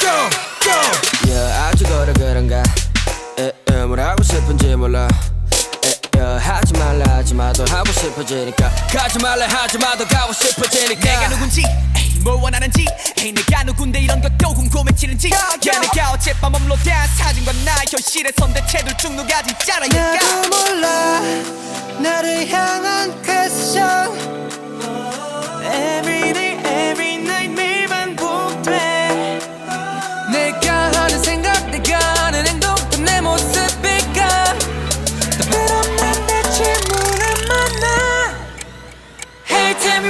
go, go. 야 아주 걸어 그런가? 에, 에, 뭐라고 싶은지 몰라. 에, 에, 하지 말라 하지 마도 하고 싶어지니까. 가지 말라 하지 마도 가고 싶어지니까. 내가 누군지 뭘 원하는지. 에이 내가 누군데 이런 것도 궁금해지는지. 야 내가 어젯밤 업로드한 사진과 나 현실에 선대체 둘중 누가 진짜라니까. 나도 몰라. 나를 향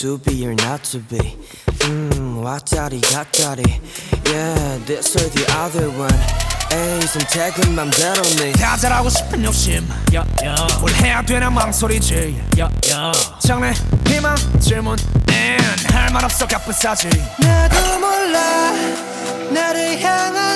to be or not to be. 음, 왔다리 갔다리. Yeah, this or the other one. 에이, 선택은 맘대로네 다 잘하고 싶은 욕심. 뭘 해야 되나 망설이지. 장래 희망 질문 할말 없어 가쁜 사지. 나도 몰라. 나를 향한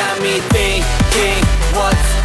got me thinking what's